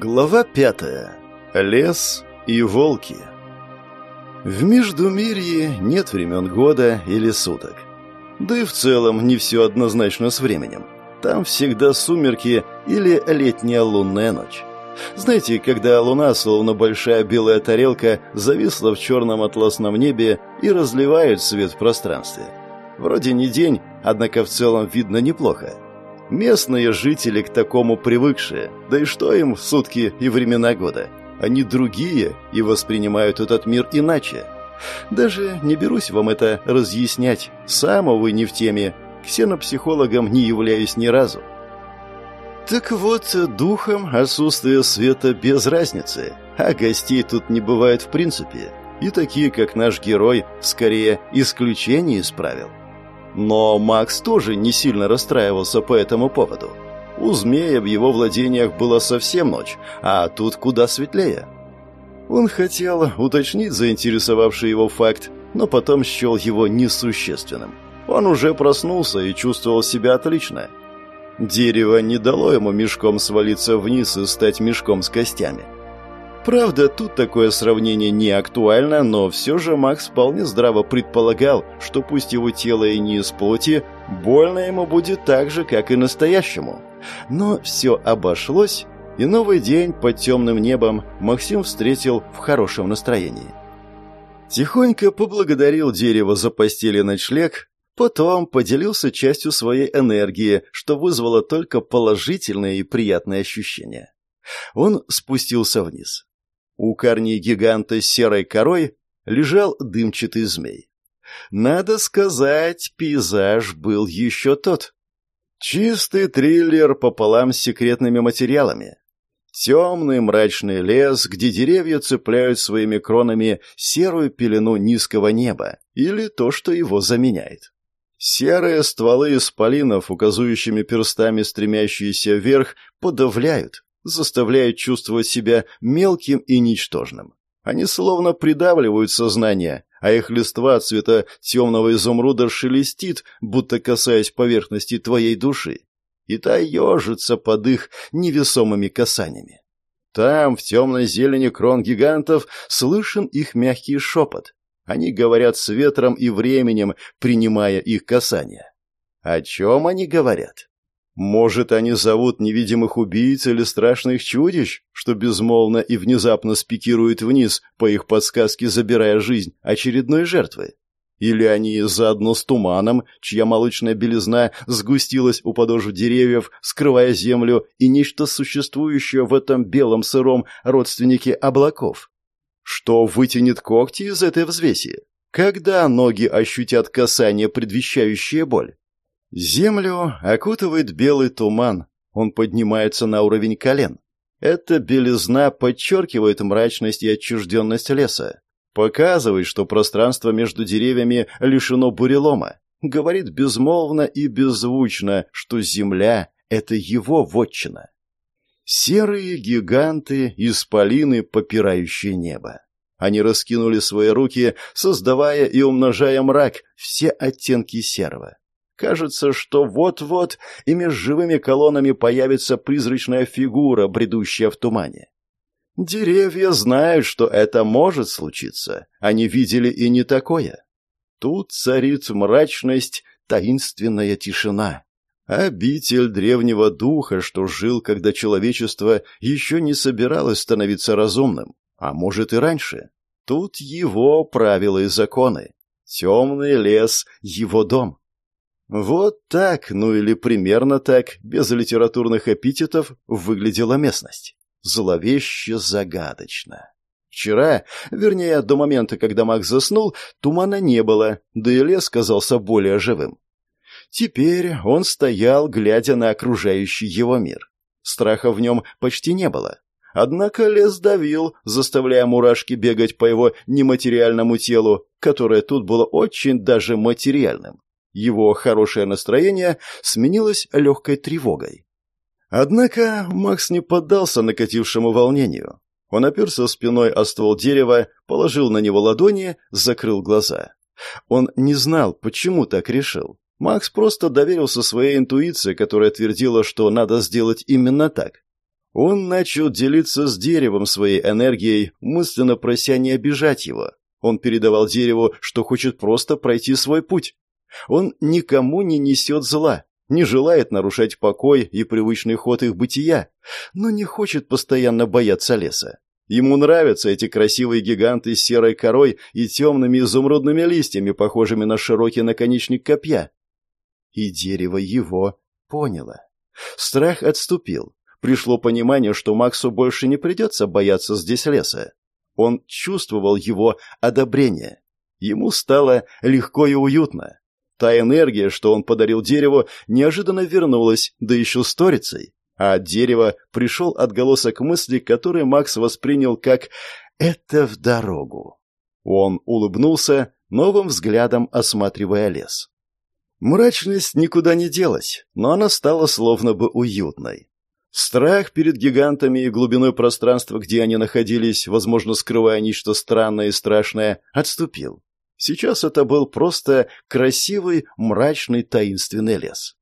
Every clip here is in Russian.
Глава пятая. Лес и волки. В Междумирье нет времен года или суток. Да и в целом не все однозначно с временем. Там всегда сумерки или летняя лунная ночь. Знаете, когда луна, словно большая белая тарелка, зависла в черном атласном небе и разливает свет в пространстве. Вроде не день, однако в целом видно неплохо. Местные жители к такому привыкшие, да и что им сутки и времена года? Они другие и воспринимают этот мир иначе. Даже не берусь вам это разъяснять, сам, увы, не в теме, ксенопсихологом не являюсь ни разу. Так вот, духом отсутствие света без разницы, а гостей тут не бывает в принципе, и такие, как наш герой, скорее исключение из правил. Но Макс тоже не сильно расстраивался по этому поводу. У змея в его владениях была совсем ночь, а тут куда светлее. Он хотел уточнить заинтересовавший его факт, но потом счел его несущественным. Он уже проснулся и чувствовал себя отлично. Дерево не дало ему мешком свалиться вниз и стать мешком с костями. Правда, тут такое сравнение не актуально, но все же Макс вполне здраво предполагал, что пусть его тело и не из плоти, больно ему будет так же, как и настоящему. Но все обошлось, и новый день под темным небом Максим встретил в хорошем настроении. Тихонько поблагодарил дерево за постель и ночлег, потом поделился частью своей энергии, что вызвало только положительные и приятные ощущения. Он спустился вниз. У корней гиганта с серой корой лежал дымчатый змей. Надо сказать, пейзаж был еще тот. Чистый триллер пополам с секретными материалами. Темный мрачный лес, где деревья цепляют своими кронами серую пелену низкого неба, или то, что его заменяет. Серые стволы исполинов, указующими перстами стремящиеся вверх, подавляют, заставляют чувствовать себя мелким и ничтожным. Они словно придавливают сознание, а их листва цвета темного изумруда шелестит, будто касаясь поверхности твоей души. И та ежится под их невесомыми касаниями. Там, в темной зелени крон гигантов, слышен их мягкий шепот. Они говорят с ветром и временем, принимая их касания. О чем они говорят? Может, они зовут невидимых убийц или страшных чудищ, что безмолвно и внезапно спикируют вниз, по их подсказке забирая жизнь очередной жертвы? Или они заодно с туманом, чья молочная белизна сгустилась у подошв деревьев, скрывая землю и нечто существующее в этом белом сыром родственнике облаков? Что вытянет когти из этой взвеси? Когда ноги ощутят касание, предвещающее боль? Землю окутывает белый туман. Он поднимается на уровень колен. Эта белизна подчеркивает мрачность и отчужденность леса. Показывает, что пространство между деревьями лишено бурелома. Говорит безмолвно и беззвучно, что земля — это его вотчина. Серые гиганты, исполины, попирающие небо. Они раскинули свои руки, создавая и умножая мрак, все оттенки серого. Кажется, что вот-вот и между живыми колоннами появится призрачная фигура, бредущая в тумане. Деревья знают, что это может случиться. Они видели и не такое. Тут царит мрачность, таинственная тишина. Обитель древнего духа, что жил, когда человечество еще не собиралось становиться разумным, а может и раньше. Тут его правила и законы. Темный лес — его дом. Вот так, ну или примерно так, без литературных эпитетов, выглядела местность. Зловеще загадочно. Вчера, вернее, до момента, когда Макс заснул, тумана не было, да и лес казался более живым. Теперь он стоял, глядя на окружающий его мир. Страха в нем почти не было. Однако лес давил, заставляя мурашки бегать по его нематериальному телу, которое тут было очень даже материальным. Его хорошее настроение сменилось легкой тревогой. Однако Макс не поддался накатившему волнению. Он оперся спиной о ствол дерева, положил на него ладони, закрыл глаза. Он не знал, почему так решил. Макс просто доверился своей интуиции, которая твердила, что надо сделать именно так. Он начал делиться с деревом своей энергией, мысленно прося не обижать его. Он передавал дереву, что хочет просто пройти свой путь. Он никому не несет зла, не желает нарушать покой и привычный ход их бытия, но не хочет постоянно бояться леса. Ему нравятся эти красивые гиганты с серой корой и темными изумрудными листьями, похожими на широкий наконечник копья. И дерево его поняло. Страх отступил. Пришло понимание, что Максу больше не придется бояться здесь леса. Он чувствовал его одобрение. Ему стало легко и уютно. Та энергия, что он подарил дереву, неожиданно вернулась, да еще сторицей. А от дерева пришел отголосок мысли, который Макс воспринял как «это в дорогу». Он улыбнулся, новым взглядом осматривая лес. Мрачность никуда не делась, но она стала словно бы уютной. Страх перед гигантами и глубиной пространства, где они находились, возможно, скрывая нечто странное и страшное, отступил. Сейчас это был просто красивый, мрачный, таинственный лес.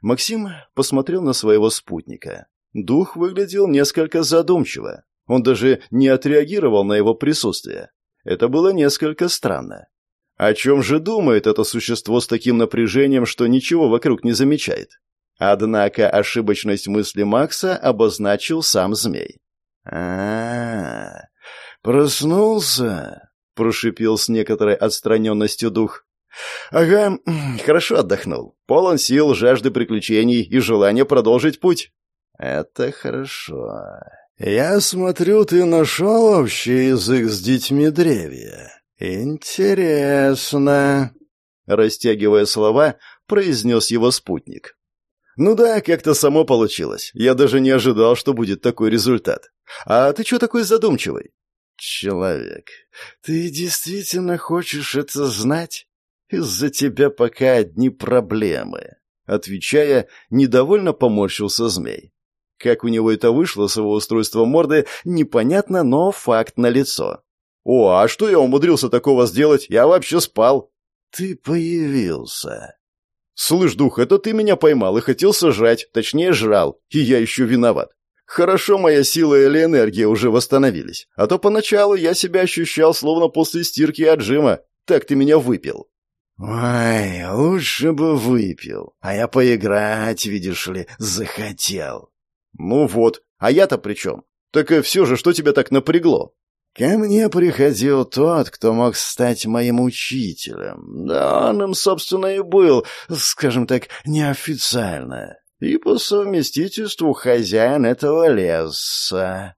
Максим посмотрел на своего спутника. Дух выглядел несколько задумчиво. Он даже не отреагировал на его присутствие. Это было несколько странно. О чем же думает это существо с таким напряжением, что ничего вокруг не замечает? Однако ошибочность мысли Макса обозначил сам змей. а, -а, -а проснулся?» — прошипел с некоторой отстраненностью дух. «Ага, хорошо отдохнул. Полон сил, жажды приключений и желания продолжить путь». «Это хорошо. Я смотрю, ты нашел общий язык с детьми древья. Интересно». Растягивая слова, произнес его спутник. «Ну да, как-то само получилось. Я даже не ожидал, что будет такой результат. А ты что такой задумчивый?» «Человек, ты действительно хочешь это знать?» Из-за тебя пока одни проблемы. Отвечая, недовольно поморщился змей. Как у него это вышло с его устройством морды, непонятно, но факт налицо. «О, а что я умудрился такого сделать? Я вообще спал». «Ты появился». «Слышь, дух, это ты меня поймал и хотел сожрать, точнее жрал, и я еще виноват. Хорошо моя сила или энергия уже восстановились, а то поначалу я себя ощущал словно после стирки и отжима. Так ты меня выпил». «Ой, лучше бы выпил, а я поиграть, видишь ли, захотел». «Ну вот, а я-то при чем? Так и все же, что тебя так напрягло?» «Ко мне приходил тот, кто мог стать моим учителем. Да, он им, собственно, и был, скажем так, неофициально. И по совместительству хозяин этого леса».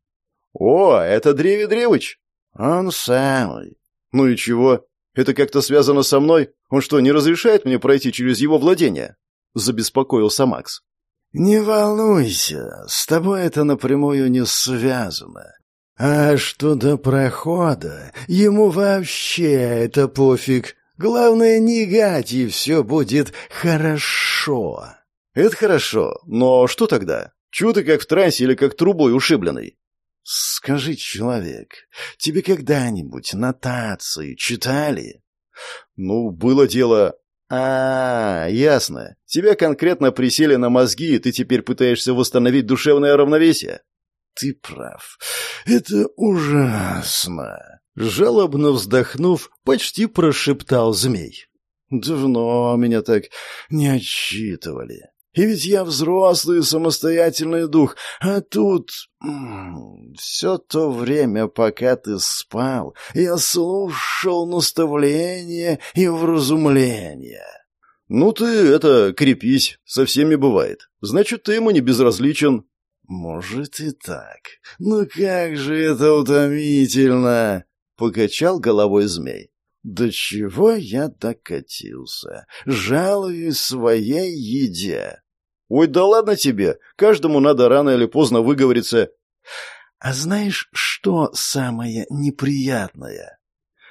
«О, это Древе Древыч?» «Он самый». «Ну и чего? Это как-то связано со мной? Он что, не разрешает мне пройти через его владение?» Забеспокоился Макс. «Не волнуйся, с тобой это напрямую не связано. А что до прохода, ему вообще это пофиг. Главное, не гать, и все будет хорошо». «Это хорошо, но что тогда? Чего ты как в трансе или как трубой ушибленный?» «Скажи, человек, тебе когда-нибудь нотации читали?» «Ну, было дело...» «А, ясно. Тебя конкретно присели на мозги, и ты теперь пытаешься восстановить душевное равновесие?» «Ты прав. Это ужасно!» Жалобно вздохнув, почти прошептал змей. «Давно меня так не отчитывали. И ведь я взрослый самостоятельный дух, а тут... Все то время, пока ты спал, я слушал наставления и вразумления. Ну ты, это, крепись, со всеми бывает. Значит, ты ему не безразличен. Может и так. Но как же это утомительно! Покачал головой змей. До чего я докатился? Жалуюсь своей еде. Ой, да ладно тебе. Каждому надо рано или поздно выговориться. А знаешь, что самое неприятное?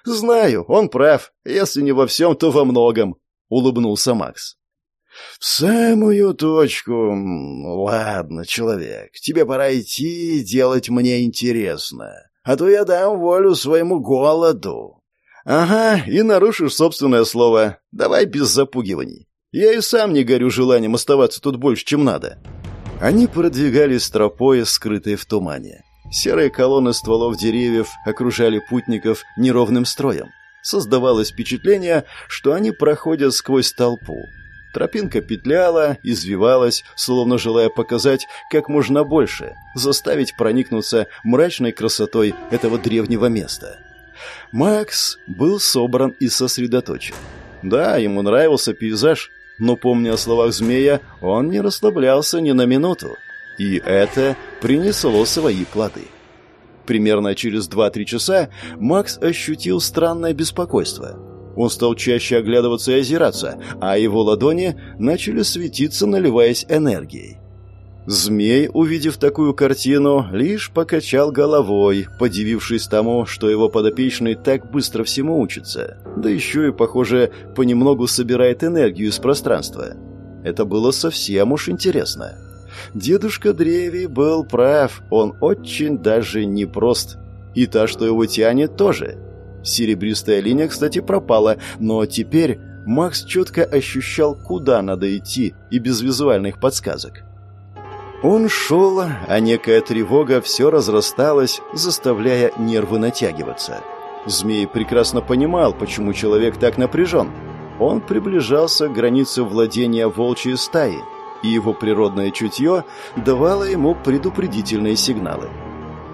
Знаю, он прав. Если не во всем, то во многом, улыбнулся Макс. «В самую точку. Ладно, человек, тебе пора идти делать мне интересно, а то я дам волю своему голоду». «Ага, и нарушишь собственное слово. Давай без запугиваний. Я и сам не горю желанием оставаться тут больше, чем надо». Они продвигались тропой, скрытой в тумане. Серые колонны стволов деревьев окружали путников неровным строем. Создавалось впечатление, что они проходят сквозь толпу. Тропинка петляла, извивалась, словно желая показать как можно больше, заставить проникнуться мрачной красотой этого древнего места. Макс был собран и сосредоточен. Да, ему нравился пейзаж, но, помня о словах змея, он не расслаблялся ни на минуту. И это принесло свои плоды. Примерно через 2-3 часа Макс ощутил странное беспокойство. Он стал чаще оглядываться и озираться, а его ладони начали светиться, наливаясь энергией. Змей, увидев такую картину, лишь покачал головой, подивившись тому, что его подопечный так быстро всему учится, да еще и, похоже, понемногу собирает энергию из пространства. Это было совсем уж интересно. Дедушка Древи был прав, он очень даже непрост. И та, что его тянет, тоже. Серебристая линия, кстати, пропала, но теперь Макс четко ощущал, куда надо идти, и без визуальных подсказок. Он шел, а некая тревога все разрасталась, заставляя нервы натягиваться. Змей прекрасно понимал, почему человек так напряжен. Он приближался к границе владения волчьей стаи, и его природное чутье давало ему предупредительные сигналы.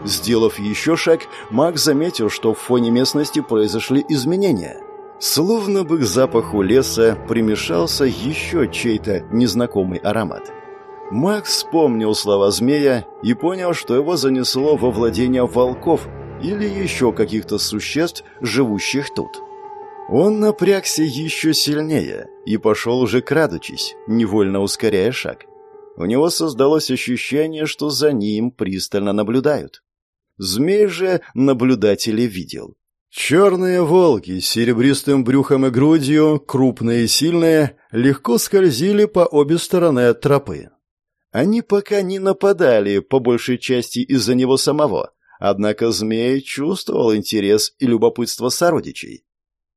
Сделав еще шаг, маг заметил, что в фоне местности произошли изменения. Словно бы к запаху леса примешался еще чей-то незнакомый аромат. Макс вспомнил слова змея и понял, что его занесло во владение волков или еще каких-то существ, живущих тут. Он напрягся еще сильнее и пошел уже крадучись, невольно ускоряя шаг. У него создалось ощущение, что за ним пристально наблюдают. Змей же наблюдатели видел. Черные волки с серебристым брюхом и грудью, крупные и сильные, легко скользили по обе стороны от тропы. Они пока не нападали, по большей части из-за него самого, однако змей чувствовал интерес и любопытство сородичей.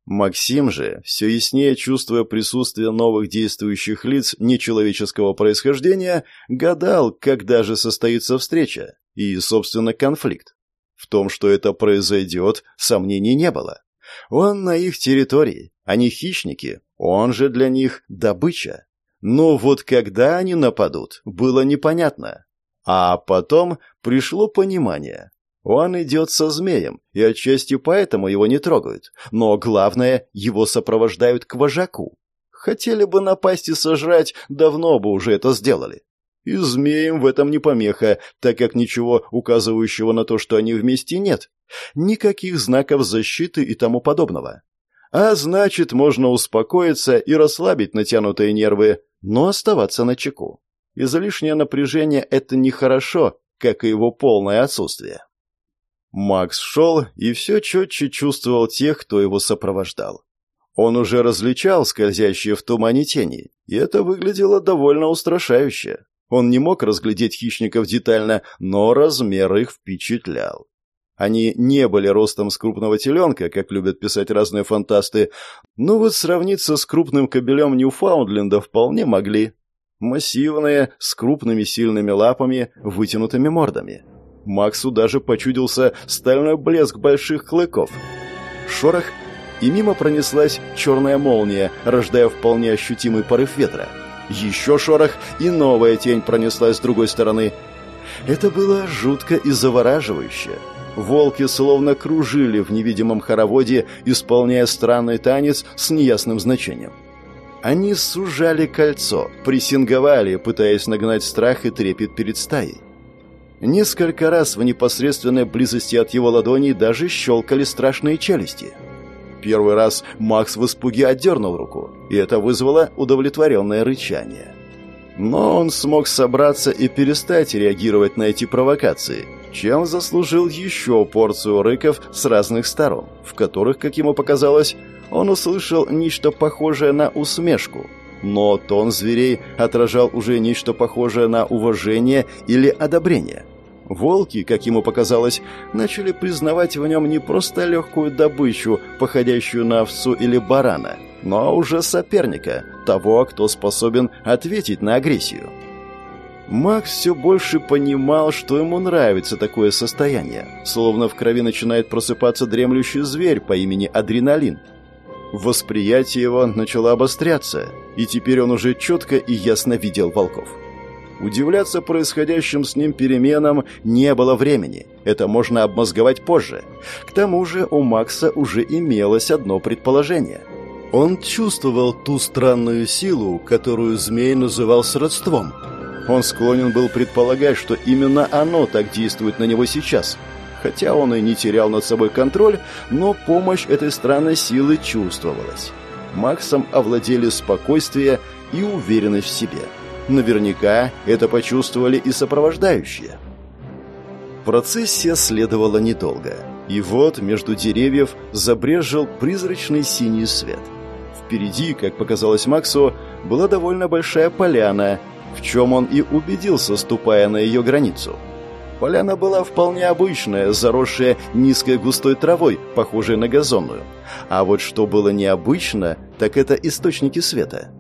Максим же, все яснее чувствуя присутствие новых действующих лиц нечеловеческого происхождения, гадал, когда же состоится встреча и, собственно, конфликт. В том, что это произойдет, сомнений не было. Он на их территории, они хищники, он же для них добыча. Но вот когда они нападут, было непонятно. А потом пришло понимание. Он идет со змеем, и отчасти поэтому его не трогают. Но главное, его сопровождают к вожаку. Хотели бы напасть и сожрать, давно бы уже это сделали. И змеям в этом не помеха, так как ничего указывающего на то, что они вместе, нет. Никаких знаков защиты и тому подобного. А значит, можно успокоиться и расслабить натянутые нервы, но оставаться на чеку. Излишнее напряжение – это нехорошо, как и его полное отсутствие. Макс шел и все четче чувствовал тех, кто его сопровождал. Он уже различал скользящие в тумане тени, и это выглядело довольно устрашающе. Он не мог разглядеть хищников детально, но размер их впечатлял. Они не были ростом с крупного теленка, как любят писать разные фантасты, но вот сравниться с крупным кобелем Ньюфаундленда вполне могли. Массивные, с крупными сильными лапами, вытянутыми мордами. Максу даже почудился стальной блеск больших клыков. Шорох, и мимо пронеслась черная молния, рождая вполне ощутимый порыв ветра. Еще шорох, и новая тень пронеслась с другой стороны. Это было жутко и завораживающе. Волки словно кружили в невидимом хороводе, исполняя странный танец с неясным значением. Они сужали кольцо, прессинговали, пытаясь нагнать страх и трепет перед стаей. Несколько раз в непосредственной близости от его ладоней даже щелкали страшные челюсти. Первый раз Макс в испуге отдернул руку, и это вызвало удовлетворенное рычание. Но он смог собраться и перестать реагировать на эти провокации, чем заслужил еще порцию рыков с разных сторон, в которых, как ему показалось, он услышал нечто похожее на усмешку. Но тон зверей отражал уже нечто похожее на уважение или одобрение. Волки, как ему показалось, начали признавать в нем не просто легкую добычу, походящую на овцу или барана, но уже соперника, того, кто способен ответить на агрессию. Макс все больше понимал, что ему нравится такое состояние, словно в крови начинает просыпаться дремлющий зверь по имени Адреналин. Восприятие его начало обостряться, и теперь он уже четко и ясно видел волков. Удивляться происходящим с ним переменам не было времени. Это можно обмозговать позже. К тому же у Макса уже имелось одно предположение. Он чувствовал ту странную силу, которую змей называл сродством – он склонен был предполагать, что именно оно так действует на него сейчас. Хотя он и не терял над собой контроль, но помощь этой странной силы чувствовалась. Максом овладели спокойствие и уверенность в себе. Наверняка это почувствовали и сопровождающие. Процессия следовала недолго. И вот между деревьев забрежил призрачный синий свет. Впереди, как показалось Максу, была довольно большая поляна, в чем он и убедился, ступая на ее границу. Поляна была вполне обычная, заросшая низкой густой травой, похожей на газонную. А вот что было необычно, так это источники света.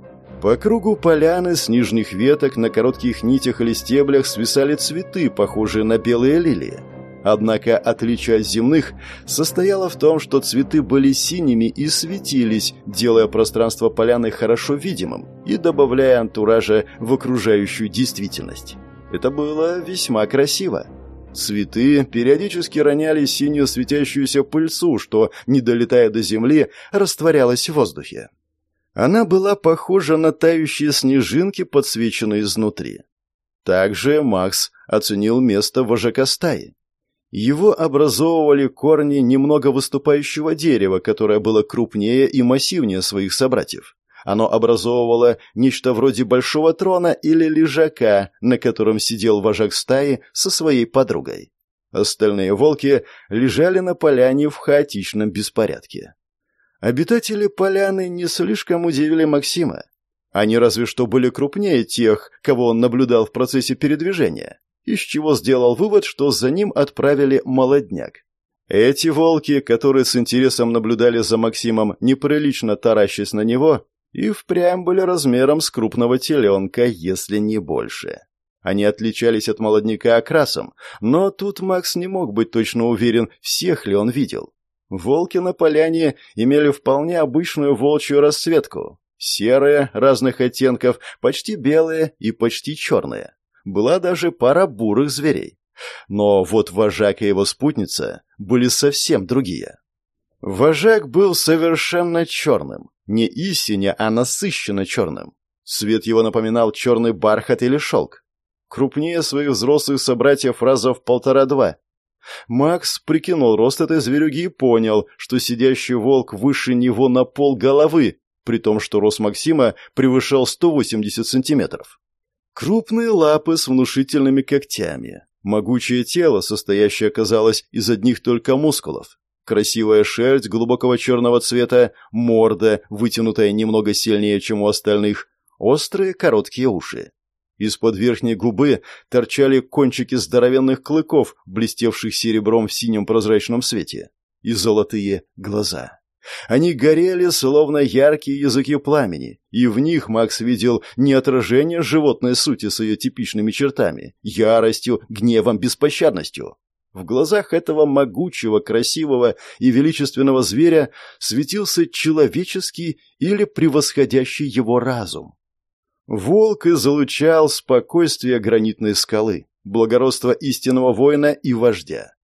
По кругу поляны с нижних веток на коротких нитях или стеблях свисали цветы, похожие на белые лилии. Однако отличие от земных состояло в том, что цветы были синими и светились, делая пространство поляны хорошо видимым и добавляя антуража в окружающую действительность. Это было весьма красиво. Цветы периодически роняли синюю светящуюся пыльцу, что, не долетая до земли, растворялась в воздухе. Она была похожа на тающие снежинки, подсвеченные изнутри. Также Макс оценил место вожака стаи. Его образовывали корни немного выступающего дерева, которое было крупнее и массивнее своих собратьев. Оно образовывало нечто вроде большого трона или лежака, на котором сидел вожак стаи со своей подругой. Остальные волки лежали на поляне в хаотичном беспорядке. Обитатели поляны не слишком удивили Максима. Они разве что были крупнее тех, кого он наблюдал в процессе передвижения из чего сделал вывод, что за ним отправили молодняк. Эти волки, которые с интересом наблюдали за Максимом, неприлично таращась на него, и впрямь были размером с крупного теленка, если не больше. Они отличались от молодняка окрасом, но тут Макс не мог быть точно уверен, всех ли он видел. Волки на поляне имели вполне обычную волчью расцветку. Серые, разных оттенков, почти белые и почти черные. Была даже пара бурых зверей. Но вот вожак и его спутница были совсем другие. Вожак был совершенно черным. Не истинно, а насыщенно черным. Цвет его напоминал черный бархат или шелк. Крупнее своих взрослых собратьев раза в полтора-два. Макс прикинул рост этой зверюги и понял, что сидящий волк выше него на пол головы, при том, что рост Максима превышал 180 сантиметров. Крупные лапы с внушительными когтями. Могучее тело, состоящее, казалось, из одних только мускулов. Красивая шерсть глубокого черного цвета, морда, вытянутая немного сильнее, чем у остальных, острые короткие уши. Из-под верхней губы торчали кончики здоровенных клыков, блестевших серебром в синем прозрачном свете, и золотые глаза. Они горели, словно яркие языки пламени, и в них Макс видел не отражение животной сути с ее типичными чертами, яростью, гневом, беспощадностью. В глазах этого могучего, красивого и величественного зверя светился человеческий или превосходящий его разум. Волк излучал спокойствие гранитной скалы, благородство истинного воина и вождя.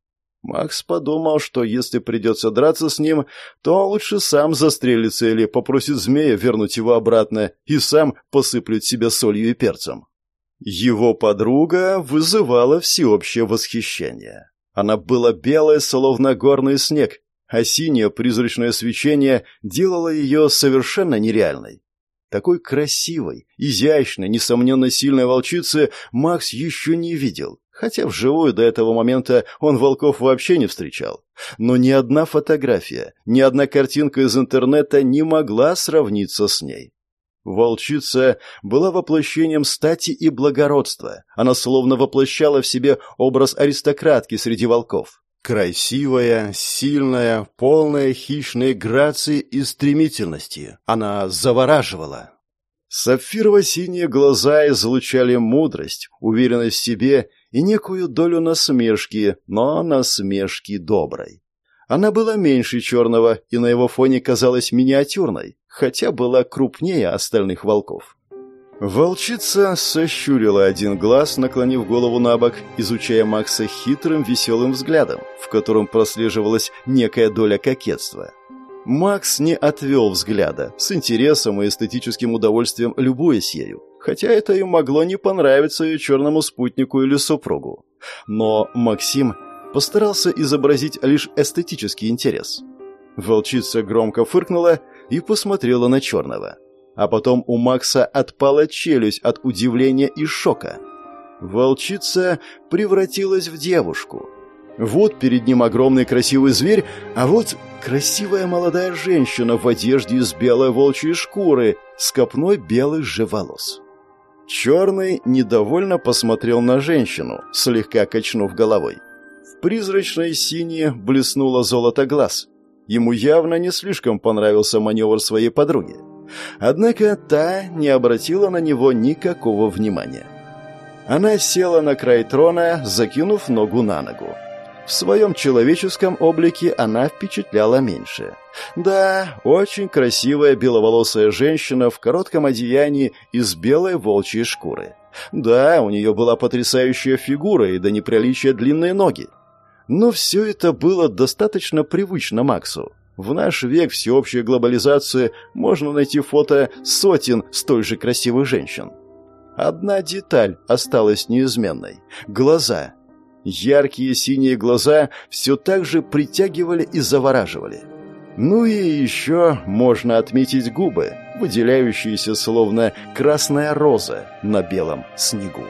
Макс подумал, что если придется драться с ним, то лучше сам застрелится или попросит змея вернуть его обратно и сам посыплет себя солью и перцем. Его подруга вызывала всеобщее восхищение. Она была белая, словно горный снег, а синее призрачное свечение делало ее совершенно нереальной. Такой красивой, изящной, несомненно сильной волчицы Макс еще не видел, хотя вживую до этого момента он волков вообще не встречал. Но ни одна фотография, ни одна картинка из интернета не могла сравниться с ней. Волчица была воплощением стати и благородства. Она словно воплощала в себе образ аристократки среди волков. Красивая, сильная, полная хищной грации и стремительности. Она завораживала. Сапфирово-синие глаза излучали мудрость, уверенность в себе и некую долю насмешки, но насмешки доброй. Она была меньше черного и на его фоне казалась миниатюрной, хотя была крупнее остальных волков. Волчица сощурила один глаз, наклонив голову на бок, изучая Макса хитрым веселым взглядом, в котором прослеживалась некая доля кокетства. Макс не отвел взгляда, с интересом и эстетическим удовольствием любуясь ею, хотя это и могло не понравиться ее черному спутнику или супругу. Но Максим постарался изобразить лишь эстетический интерес. Волчица громко фыркнула и посмотрела на черного. А потом у Макса отпала челюсть от удивления и шока. Волчица превратилась в девушку. Вот перед ним огромный красивый зверь, а вот красивая молодая женщина в одежде из белой волчьей шкуры с копной белых же волос. Черный недовольно посмотрел на женщину, слегка качнув головой. В призрачной синее блеснуло золото глаз. Ему явно не слишком понравился маневр своей подруги. Однако та не обратила на него никакого внимания. Она села на край трона, закинув ногу на ногу. В своем человеческом облике она впечатляла меньше. Да, очень красивая беловолосая женщина в коротком одеянии из белой волчьей шкуры. Да, у нее была потрясающая фигура и до неприличия длинные ноги. Но все это было достаточно привычно Максу. В наш век всеобщей глобализации можно найти фото сотен столь же красивых женщин. Одна деталь осталась неизменной – глаза. Яркие синие глаза все так же притягивали и завораживали. Ну и еще можно отметить губы, выделяющиеся словно красная роза на белом снегу.